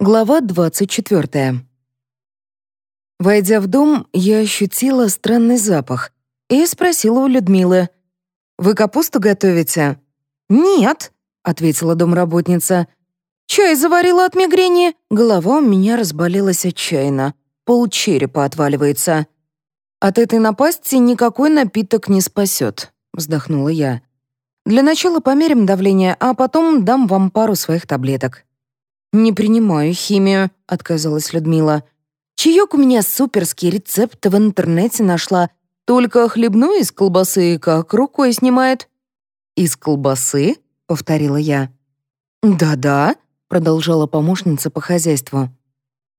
Глава 24. Войдя в дом, я ощутила странный запах и спросила у Людмилы. «Вы капусту готовите?» «Нет», — ответила домработница. «Чай заварила от мигрени. Голова у меня разболелась отчаянно. Полчерепа отваливается». «От этой напасти никакой напиток не спасет», — вздохнула я. «Для начала померим давление, а потом дам вам пару своих таблеток». «Не принимаю химию», — отказалась Людмила. «Чаек у меня суперский, рецепт в интернете нашла. Только хлебну из колбасы как рукой снимает». «Из колбасы?» — повторила я. «Да-да», — продолжала помощница по хозяйству.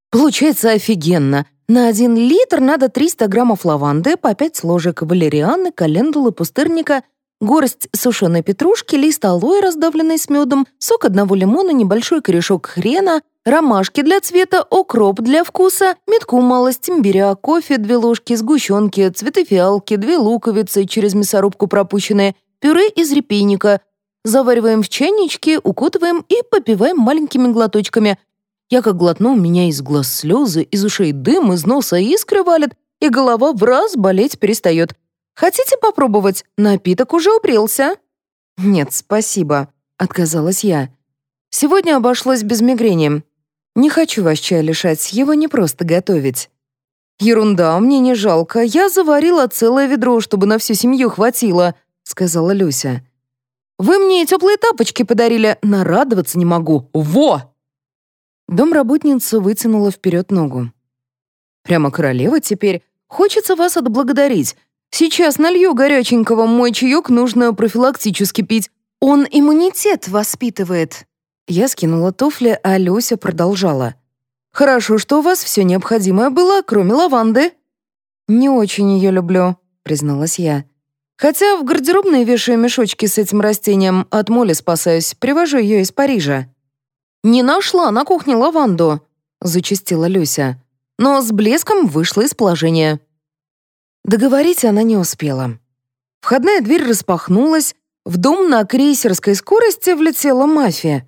«Получается офигенно. На один литр надо 300 граммов лаванды, по 5 ложек валерианы, календулы, пустырника — горсть сушеной петрушки, лист алоэ, раздавленный с медом, сок одного лимона, небольшой корешок хрена, ромашки для цвета, укроп для вкуса, метку малость имбиря, кофе, две ложки, сгущенки, цветы фиалки, две луковицы, через мясорубку пропущенные, пюре из репейника. Завариваем в чайничке, укутываем и попиваем маленькими глоточками. Я как глотну, у меня из глаз слезы, из ушей дым, из носа искры валят, и голова в раз болеть перестает. Хотите попробовать? Напиток уже упрелся». «Нет, спасибо», — отказалась я. «Сегодня обошлось без мигрени. Не хочу вас чая лишать, его не просто готовить». «Ерунда, мне не жалко. Я заварила целое ведро, чтобы на всю семью хватило», — сказала Люся. «Вы мне теплые тапочки подарили, нарадоваться не могу. Во!» Домработница вытянула вперед ногу. «Прямо королева теперь. Хочется вас отблагодарить. Сейчас налью горяченького, мой чаек нужно профилактически пить. Он иммунитет воспитывает». Я скинула туфли, а Люся продолжала. «Хорошо, что у вас все необходимое было, кроме лаванды». «Не очень ее люблю», — призналась я. «Хотя в гардеробной вешаю мешочки с этим растением, от моли спасаюсь, привожу ее из Парижа». «Не нашла на кухне лаванду», — зачастила Люся. «Но с блеском вышла из положения». Договорить она не успела. Входная дверь распахнулась, в дом на крейсерской скорости влетела мафия.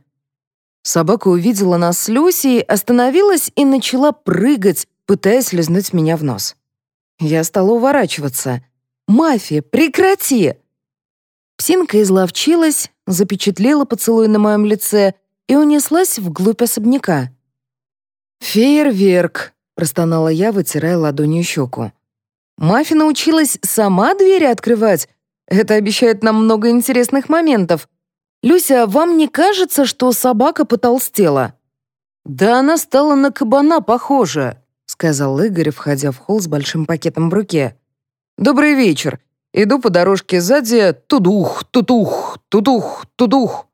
Собака увидела нас с Люсей, остановилась и начала прыгать, пытаясь лизнуть меня в нос. Я стала уворачиваться. «Мафия, прекрати!» Псинка изловчилась, запечатлела поцелуй на моем лице и унеслась вглубь особняка. «Фейерверк!» — простонала я, вытирая ладонью щеку. Мафи научилась сама двери открывать. Это обещает нам много интересных моментов. Люся, вам не кажется, что собака потолстела?» «Да она стала на кабана похожа», — сказал Игорь, входя в холл с большим пакетом в руке. «Добрый вечер. Иду по дорожке сзади, тудух, тутух, тутух, тудух.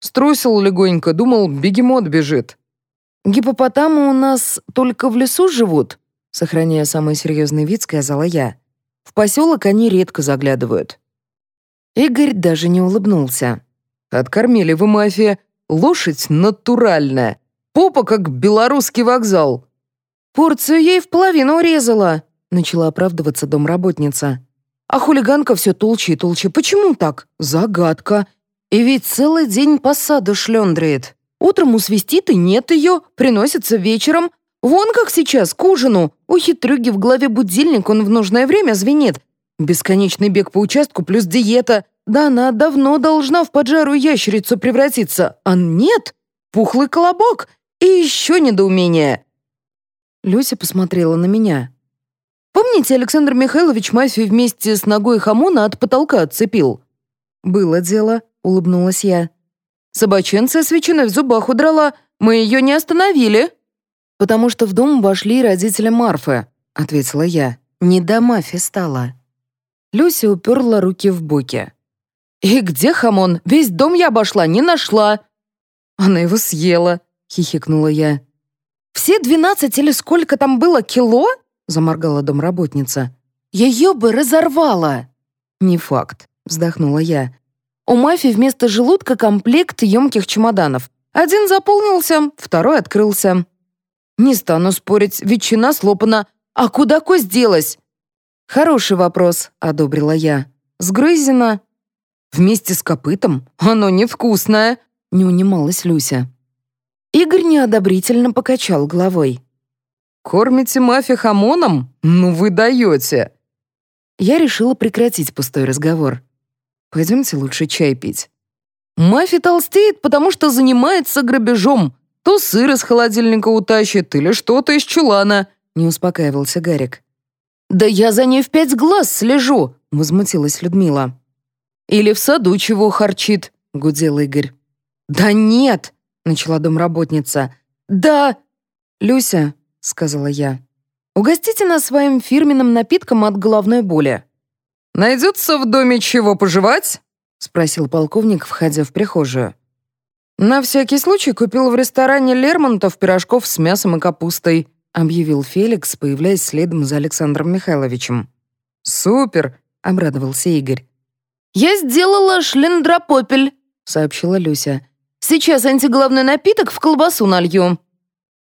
Струсил легонько, думал, бегемот бежит». «Гипопотамы у нас только в лесу живут?» Сохраняя самый серьезный вид, сказала я. «В поселок они редко заглядывают». Игорь даже не улыбнулся. «Откормили вы, мафия. Лошадь натуральная. Попа, как белорусский вокзал». «Порцию ей в половину урезала», — начала оправдываться домработница. «А хулиганка все толще и толще. Почему так? Загадка. И ведь целый день по саду шлёндрает. Утром усвистит, и нет ее, приносится вечером, Вон как сейчас, к ужину. У хитрюги в голове будильник, он в нужное время звенит. Бесконечный бег по участку плюс диета. Да она давно должна в поджару ящерицу превратиться. А нет, пухлый колобок. И еще недоумение. Люся посмотрела на меня. Помните, Александр Михайлович мафию вместе с ногой хамона от потолка отцепил? Было дело, улыбнулась я. Собаченция с в зубах удрала. Мы ее не остановили потому что в дом вошли родители Марфы», — ответила я. «Не до мафи стало». Люся уперла руки в боки. «И где хамон? Весь дом я обошла, не нашла». «Она его съела», — хихикнула я. «Все двенадцать или сколько там было кило?» — заморгала домработница. «Ее бы разорвало!» «Не факт», — вздохнула я. «У мафии вместо желудка комплект емких чемоданов. Один заполнился, второй открылся. «Не стану спорить, ветчина слопана. А куда кость делась?» «Хороший вопрос», — одобрила я. «Сгрызено». «Вместе с копытом? Оно невкусное», — не унималась Люся. Игорь неодобрительно покачал головой. «Кормите мафи хамоном? Ну вы даете!» Я решила прекратить пустой разговор. Пойдемте лучше чай пить. Мафи толстеет, потому что занимается грабежом. То сыр из холодильника утащит или что-то из чулана», — не успокаивался Гарик. «Да я за ней в пять глаз слежу», — возмутилась Людмила. «Или в саду чего харчит», — гудел Игорь. «Да нет», — начала домработница. «Да...» «Люся», — сказала я, — «угостите нас своим фирменным напитком от головной боли». «Найдется в доме чего пожевать?» — спросил полковник, входя в прихожую. «На всякий случай купил в ресторане Лермонтов пирожков с мясом и капустой», объявил Феликс, появляясь следом за Александром Михайловичем. «Супер!» — обрадовался Игорь. «Я сделала шлендропопель», — сообщила Люся. «Сейчас антиглавный напиток в колбасу налью».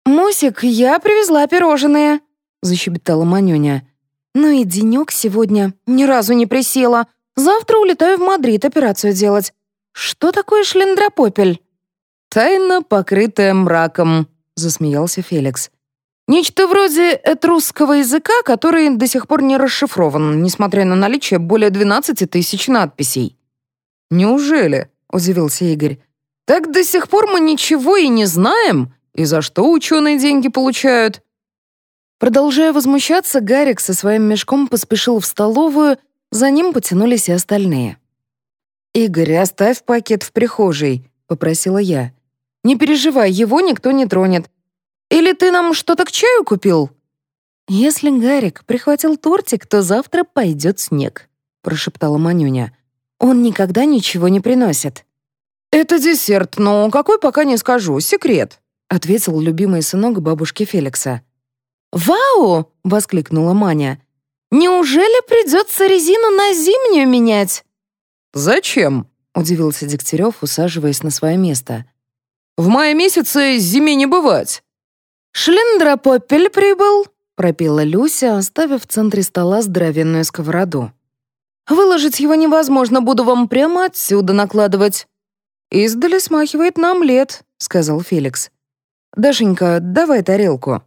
«Мусик, я привезла пирожные», — защебетала Манюня. «Ну и денек сегодня. Ни разу не присела. Завтра улетаю в Мадрид операцию делать. Что такое шлендропопель?» «Тайна, покрытая мраком», — засмеялся Феликс. «Нечто вроде этрусского языка, который до сих пор не расшифрован, несмотря на наличие более 12 тысяч надписей». «Неужели?» — удивился Игорь. «Так до сих пор мы ничего и не знаем. И за что ученые деньги получают?» Продолжая возмущаться, Гарик со своим мешком поспешил в столовую, за ним потянулись и остальные. «Игорь, оставь пакет в прихожей», — попросила я. Не переживай, его никто не тронет. Или ты нам что-то к чаю купил?» «Если Гарик прихватил тортик, то завтра пойдет снег», — прошептала Манюня. «Он никогда ничего не приносит». «Это десерт, но какой пока не скажу, секрет», — ответил любимый сынок бабушки Феликса. «Вау!» — воскликнула Маня. «Неужели придется резину на зимнюю менять?» «Зачем?» — удивился Дегтярев, усаживаясь на свое место. В мае месяце зиме не бывать». «Шлендропопель прибыл», — пропела Люся, оставив в центре стола здоровенную сковороду. «Выложить его невозможно, буду вам прямо отсюда накладывать». «Издали смахивает нам лет», — сказал Феликс. «Дашенька, давай тарелку».